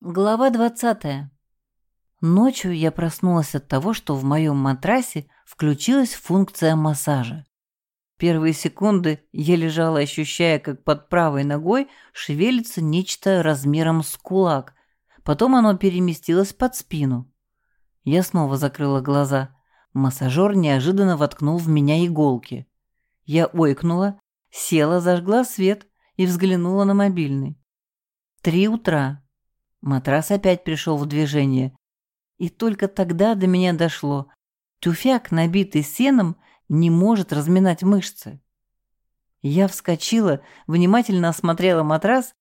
Глава 20. Ночью я проснулась от того, что в моем матрасе включилась функция массажа. Первые секунды я лежала, ощущая, как под правой ногой шевелится нечто размером с кулак. Потом оно переместилось под спину. Я снова закрыла глаза. Массажер неожиданно воткнул в меня иголки. Я ойкнула, села, зажгла свет и взглянула на мобильный. Три утра. Матрас опять пришел в движение. И только тогда до меня дошло. Тюфяк, набитый сеном, не может разминать мышцы. Я вскочила, внимательно осмотрела матрас,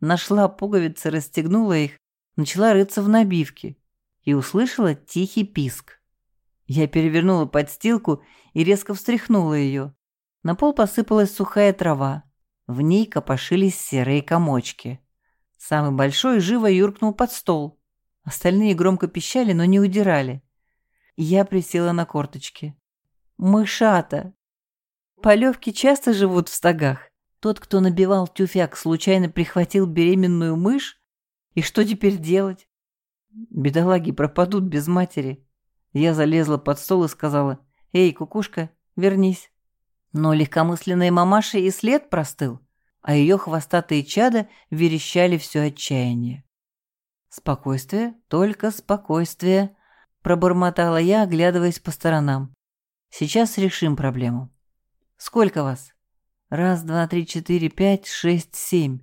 нашла пуговицы, расстегнула их, начала рыться в набивке и услышала тихий писк. Я перевернула подстилку и резко встряхнула ее. На пол посыпалась сухая трава. В ней копошились серые комочки. Самый большой живо юркнул под стол. Остальные громко пищали, но не удирали. Я присела на корточки. Мышата! Полевки часто живут в стогах. Тот, кто набивал тюфяк, случайно прихватил беременную мышь? И что теперь делать? Бедолаги пропадут без матери. Я залезла под стол и сказала, «Эй, кукушка, вернись». Но легкомысленная мамаша и след простыл а ее хвостатые чада верещали все отчаяние. «Спокойствие, только спокойствие», — пробормотала я, оглядываясь по сторонам. «Сейчас решим проблему. Сколько вас?» «Раз, два, три, четыре, пять, шесть, семь.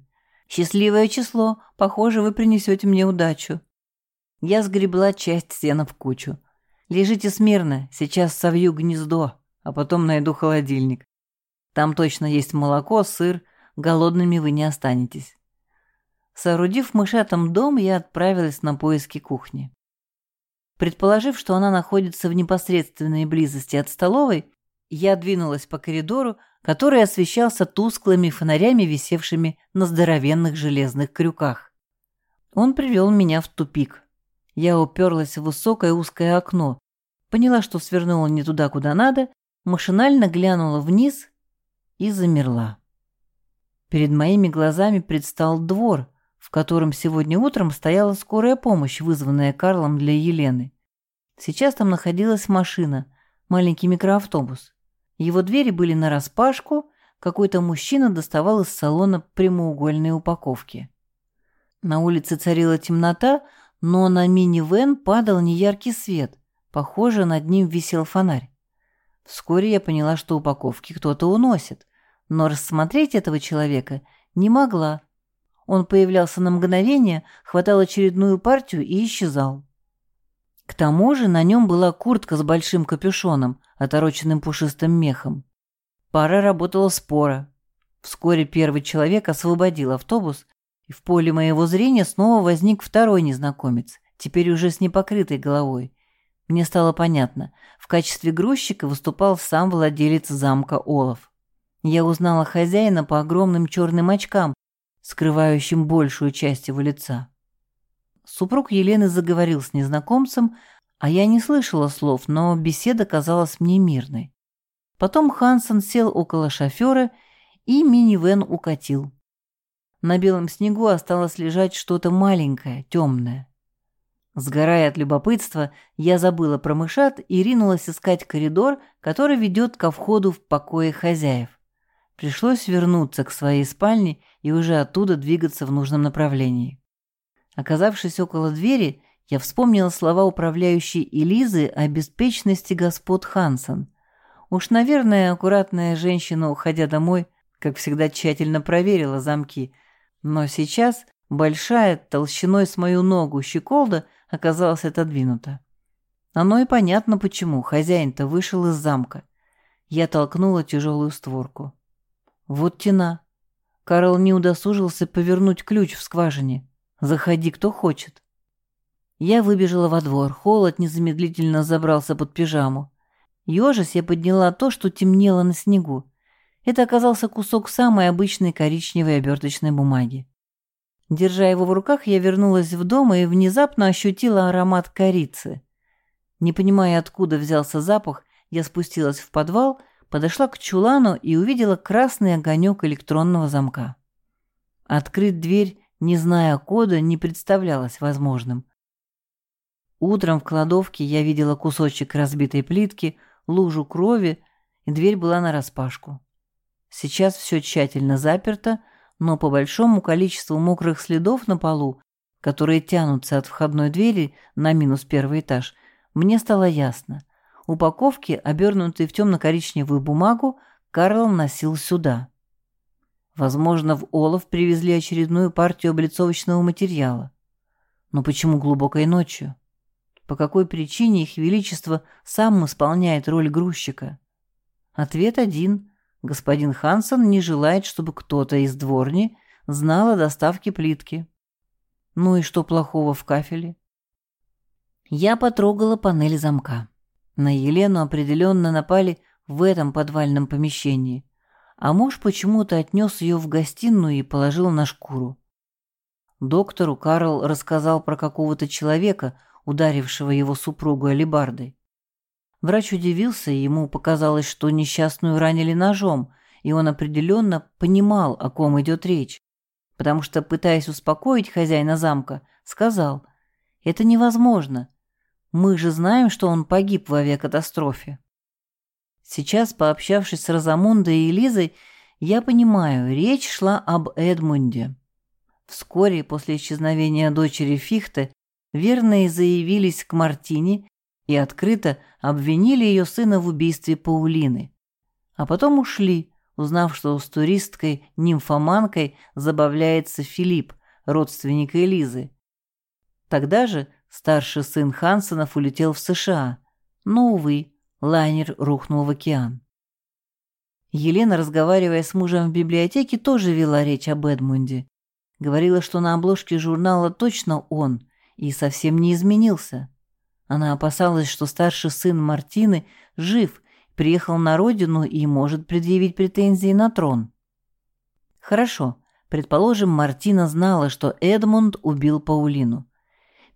Счастливое число. Похоже, вы принесете мне удачу». Я сгребла часть сена в кучу. «Лежите смирно, сейчас совью гнездо, а потом найду холодильник. Там точно есть молоко, сыр, голодными вы не останетесь. Соорудив мышатам дом, я отправилась на поиски кухни. Предположив, что она находится в непосредственной близости от столовой, я двинулась по коридору, который освещался тусклыми фонарями, висевшими на здоровенных железных крюках. Он привел меня в тупик. Я уперлась в высокое узкое окно, поняла, что свернула не туда, куда надо, машинально глянула вниз и замерла. Перед моими глазами предстал двор, в котором сегодня утром стояла скорая помощь, вызванная Карлом для Елены. Сейчас там находилась машина, маленький микроавтобус. Его двери были нараспашку, какой-то мужчина доставал из салона прямоугольные упаковки. На улице царила темнота, но на мини-вен падал неяркий свет. Похоже, над ним висел фонарь. Вскоре я поняла, что упаковки кто-то уносит но рассмотреть этого человека не могла. Он появлялся на мгновение, хватал очередную партию и исчезал. К тому же на нем была куртка с большим капюшоном, отороченным пушистым мехом. Пара работала спора. Вскоре первый человек освободил автобус, и в поле моего зрения снова возник второй незнакомец, теперь уже с непокрытой головой. Мне стало понятно, в качестве грузчика выступал сам владелец замка Олов. Я узнала хозяина по огромным черным очкам, скрывающим большую часть его лица. Супруг Елены заговорил с незнакомцем, а я не слышала слов, но беседа казалась мне мирной. Потом Хансен сел около шофера, и минивэн укатил. На белом снегу осталось лежать что-то маленькое, темное. Сгорая от любопытства, я забыла про мышат и ринулась искать коридор, который ведет ко входу в покое хозяев. Пришлось вернуться к своей спальне и уже оттуда двигаться в нужном направлении. Оказавшись около двери, я вспомнила слова управляющей Элизы о беспечности господ Хансен. Уж, наверное, аккуратная женщина, уходя домой, как всегда тщательно проверила замки, но сейчас большая, толщиной с мою ногу щеколда оказалась отодвинута. Оно и понятно почему, хозяин-то вышел из замка. Я толкнула тяжелую створку. Вот тена. Карл не удосужился повернуть ключ в скважине. Заходи, кто хочет. Я выбежала во двор. Холод незамедлительно забрался под пижаму. Ёжись я подняла то, что темнело на снегу. Это оказался кусок самой обычной коричневой оберточной бумаги. Держа его в руках, я вернулась в дом и внезапно ощутила аромат корицы. Не понимая, откуда взялся запах, я спустилась в подвал подошла к чулану и увидела красный огонек электронного замка. Открыть дверь не зная кода, не представлялось возможным. Утром в кладовке я видела кусочек разбитой плитки, лужу крови, и дверь была нараспашку. Сейчас все тщательно заперто, но по большому количеству мокрых следов на полу, которые тянутся от входной двери на минус первый этаж, мне стало ясно. Упаковки, обернутые в темно-коричневую бумагу, Карл носил сюда. Возможно, в Олов привезли очередную партию облицовочного материала. Но почему глубокой ночью? По какой причине их величество сам исполняет роль грузчика? Ответ один. Господин Хансон не желает, чтобы кто-то из дворни знал о доставке плитки. Ну и что плохого в кафеле? Я потрогала панель замка. На Елену определенно напали в этом подвальном помещении а муж почему-то отнес ее в гостиную и положил на шкуру. Доктору Карл рассказал про какого-то человека, ударившего его супругу алебардой. Врач удивился, и ему показалось, что несчастную ранили ножом, и он определенно понимал, о ком идет речь, потому что, пытаясь успокоить хозяина замка, сказал, «Это невозможно. Мы же знаем, что он погиб в авиакатастрофе». Сейчас, пообщавшись с Розамундой и Лизой, я понимаю, речь шла об Эдмунде. Вскоре после исчезновения дочери Фихте верные заявились к Мартине и открыто обвинили ее сына в убийстве Паулины. А потом ушли, узнав, что с туристкой-нимфоманкой забавляется Филипп, родственник Элизы. Тогда же старший сын Хансонов улетел в США, но, увы, Лайнер рухнул в океан. Елена, разговаривая с мужем в библиотеке, тоже вела речь об Эдмунде. Говорила, что на обложке журнала точно он и совсем не изменился. Она опасалась, что старший сын Мартины жив, приехал на родину и может предъявить претензии на трон. Хорошо, предположим, Мартина знала, что Эдмунд убил Паулину.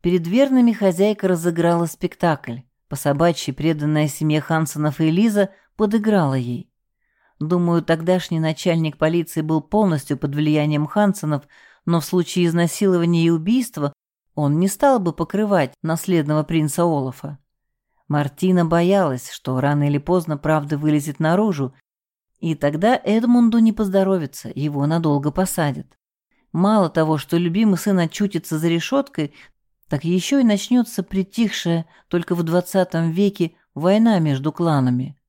Перед верными хозяйка разыграла спектакль. По собачьи преданная семье Хансонов и Лиза подыграла ей. Думаю, тогдашний начальник полиции был полностью под влиянием Хансонов, но в случае изнасилования и убийства он не стал бы покрывать наследного принца Олафа. Мартина боялась, что рано или поздно правда вылезет наружу, и тогда Эдмунду не поздоровится, его надолго посадят. Мало того, что любимый сын очутится за решеткой, так еще и начнется притихшая только в двадцатом веке война между кланами.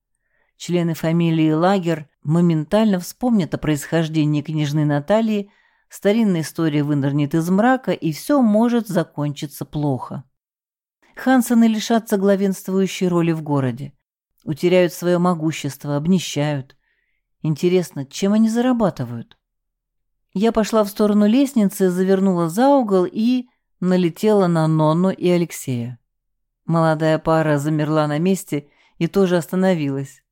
Члены фамилии Лагер моментально вспомнят о происхождении княжны Натальи, старинная история вынырнет из мрака, и все может закончиться плохо. Хансены лишатся главенствующей роли в городе, утеряют свое могущество, обнищают. Интересно, чем они зарабатывают? Я пошла в сторону лестницы, завернула за угол и налетела на Нонну и Алексея. Молодая пара замерла на месте и тоже остановилась.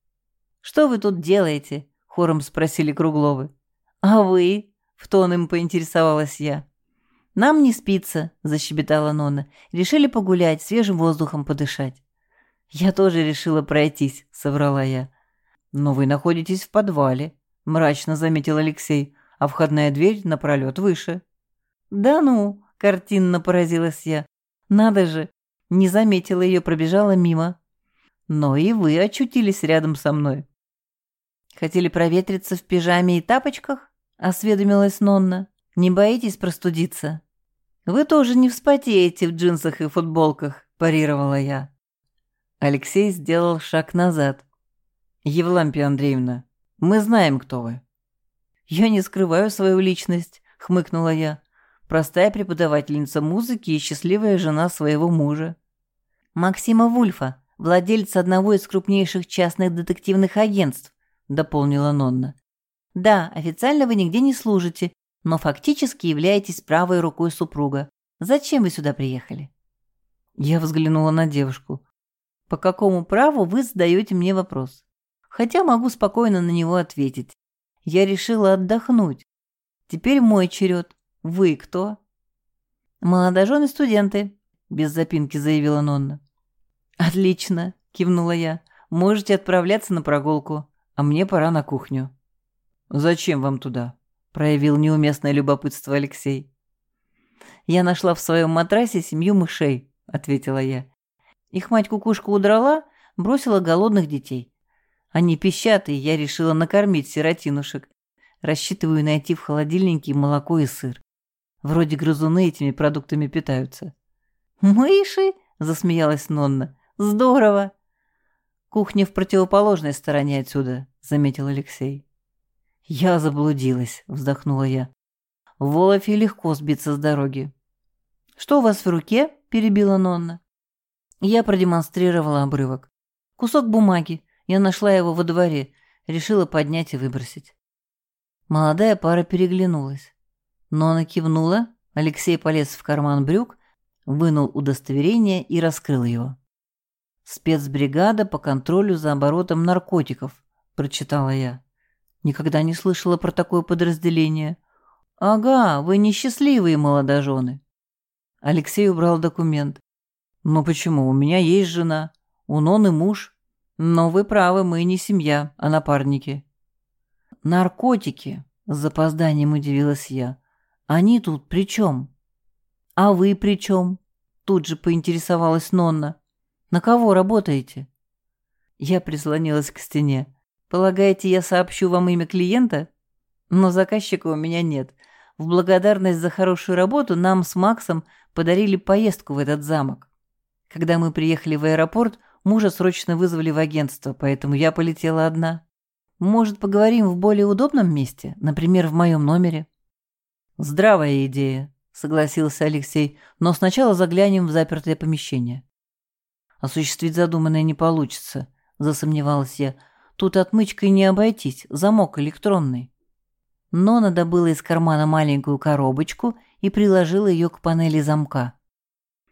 «Что вы тут делаете?» — хором спросили Кругловы. «А вы?» — в тон им поинтересовалась я. «Нам не спится», — защебетала Нонна. «Решили погулять, свежим воздухом подышать». «Я тоже решила пройтись», — соврала я. «Но вы находитесь в подвале», — мрачно заметил Алексей, «а входная дверь напролет выше». «Да ну», Картинно поразилась я. Надо же, не заметила ее, пробежала мимо. Но и вы очутились рядом со мной. Хотели проветриться в пижаме и тапочках? Осведомилась Нонна. Не боитесь простудиться? Вы тоже не вспотеете в джинсах и футболках, парировала я. Алексей сделал шаг назад. Евлампия Андреевна, мы знаем, кто вы. Я не скрываю свою личность, хмыкнула я простая преподавательница музыки и счастливая жена своего мужа. Максима Вульфа, владельца одного из крупнейших частных детективных агентств, дополнила Нонна. Да, официально вы нигде не служите, но фактически являетесь правой рукой супруга. Зачем вы сюда приехали? Я взглянула на девушку. По какому праву вы задаете мне вопрос? Хотя могу спокойно на него ответить. Я решила отдохнуть. Теперь мой черед. «Вы кто?» «Молодожены студенты», — без запинки заявила Нонна. «Отлично», — кивнула я. «Можете отправляться на прогулку, а мне пора на кухню». «Зачем вам туда?» — проявил неуместное любопытство Алексей. «Я нашла в своем матрасе семью мышей», — ответила я. Их мать-кукушка удрала, бросила голодных детей. Они пищат, и я решила накормить сиротинушек. Рассчитываю найти в холодильнике молоко и сыр. Вроде грызуны этими продуктами питаются. «Мыши?» — засмеялась Нонна. «Здорово!» «Кухня в противоположной стороне отсюда», — заметил Алексей. «Я заблудилась», — вздохнула я. «В Волофе легко сбиться с дороги». «Что у вас в руке?» — перебила Нонна. Я продемонстрировала обрывок. Кусок бумаги. Я нашла его во дворе. Решила поднять и выбросить. Молодая пара переглянулась. Нона кивнула, Алексей полез в карман брюк, вынул удостоверение и раскрыл его. «Спецбригада по контролю за оборотом наркотиков», — прочитала я. Никогда не слышала про такое подразделение. «Ага, вы несчастливые молодожены». Алексей убрал документ. «Ну почему? У меня есть жена. У Ноны муж. Но вы правы, мы не семья, а напарники». «Наркотики», — с запозданием удивилась я. «Они тут при чем?» «А вы при чем?» Тут же поинтересовалась Нонна. «На кого работаете?» Я прислонилась к стене. «Полагаете, я сообщу вам имя клиента?» «Но заказчика у меня нет. В благодарность за хорошую работу нам с Максом подарили поездку в этот замок. Когда мы приехали в аэропорт, мужа срочно вызвали в агентство, поэтому я полетела одна. Может, поговорим в более удобном месте, например, в моем номере?» «Здравая идея», — согласился Алексей, «но сначала заглянем в запертое помещение». «Осуществить задуманное не получится», — засомневалась я. «Тут отмычкой не обойтись, замок электронный». Нона добыла из кармана маленькую коробочку и приложила ее к панели замка.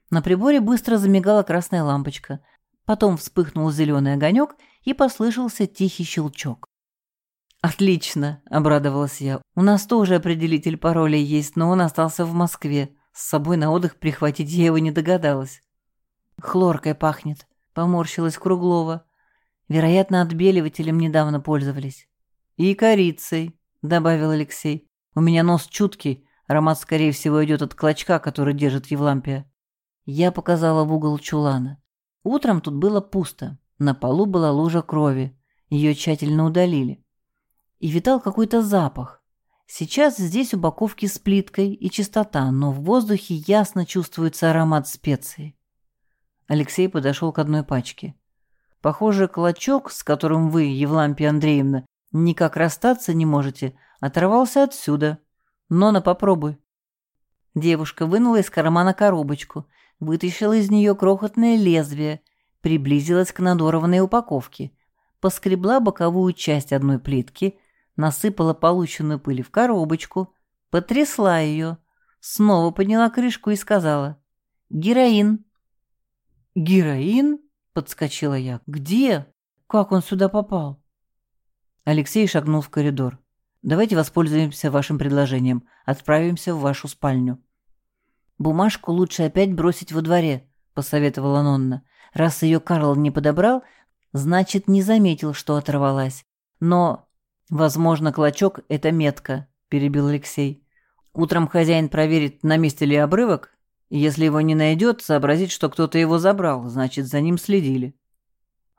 На приборе быстро замигала красная лампочка. Потом вспыхнул зеленый огонек и послышался тихий щелчок. «Отлично!» — обрадовалась я. «У нас тоже определитель пароля есть, но он остался в Москве. С собой на отдых прихватить я его не догадалась». «Хлоркой пахнет», — поморщилась Круглова. «Вероятно, отбеливателем недавно пользовались». «И корицей», — добавил Алексей. «У меня нос чуткий, аромат, скорее всего, идет от клочка, который держит Евлампия». Я показала в угол чулана. Утром тут было пусто. На полу была лужа крови. Ее тщательно удалили. И витал какой-то запах. Сейчас здесь упаковки с плиткой и чистота, но в воздухе ясно чувствуется аромат специй. Алексей подошел к одной пачке. Похоже, клочок, с которым вы, Евлампия Андреевна, никак расстаться не можете, оторвался отсюда. Нона, попробуй. Девушка вынула из кармана коробочку вытащила из нее крохотное лезвие, приблизилась к надорванной упаковке, поскребла боковую часть одной плитки, насыпала полученную пыль в коробочку, потрясла ее, снова подняла крышку и сказала «Героин». «Героин?» — подскочила я. «Где? Как он сюда попал?» Алексей шагнул в коридор. «Давайте воспользуемся вашим предложением. Отправимся в вашу спальню». «Бумажку лучше опять бросить во дворе», — посоветовала Нонна. «Раз ее Карл не подобрал, значит, не заметил, что оторвалась. Но, возможно, клочок — это метка», — перебил Алексей. «Утром хозяин проверит, на месте ли обрывок, и если его не найдет, сообразит, что кто-то его забрал, значит, за ним следили».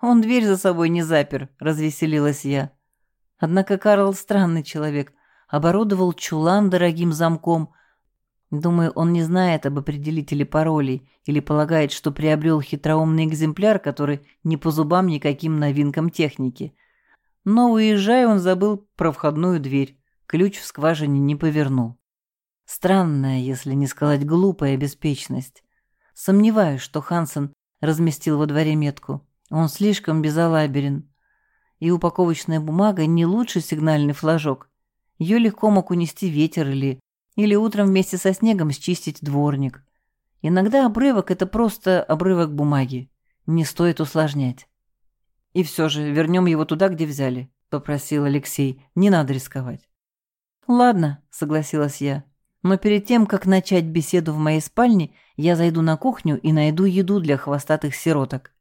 «Он дверь за собой не запер», — развеселилась я. Однако Карл странный человек. Оборудовал чулан дорогим замком — Думаю, он не знает об определителе паролей или полагает, что приобрел хитроумный экземпляр, который не по зубам никаким новинкам техники. Но, уезжая, он забыл про входную дверь. Ключ в скважине не повернул. Странная, если не сказать глупая беспечность. Сомневаюсь, что Хансен разместил во дворе метку. Он слишком безалаберен. И упаковочная бумага не лучший сигнальный флажок. Ее легко мог унести ветер или или утром вместе со снегом счистить дворник. Иногда обрывок – это просто обрывок бумаги. Не стоит усложнять. «И все же вернем его туда, где взяли», – попросил Алексей. «Не надо рисковать». «Ладно», – согласилась я. «Но перед тем, как начать беседу в моей спальне, я зайду на кухню и найду еду для хвостатых сироток».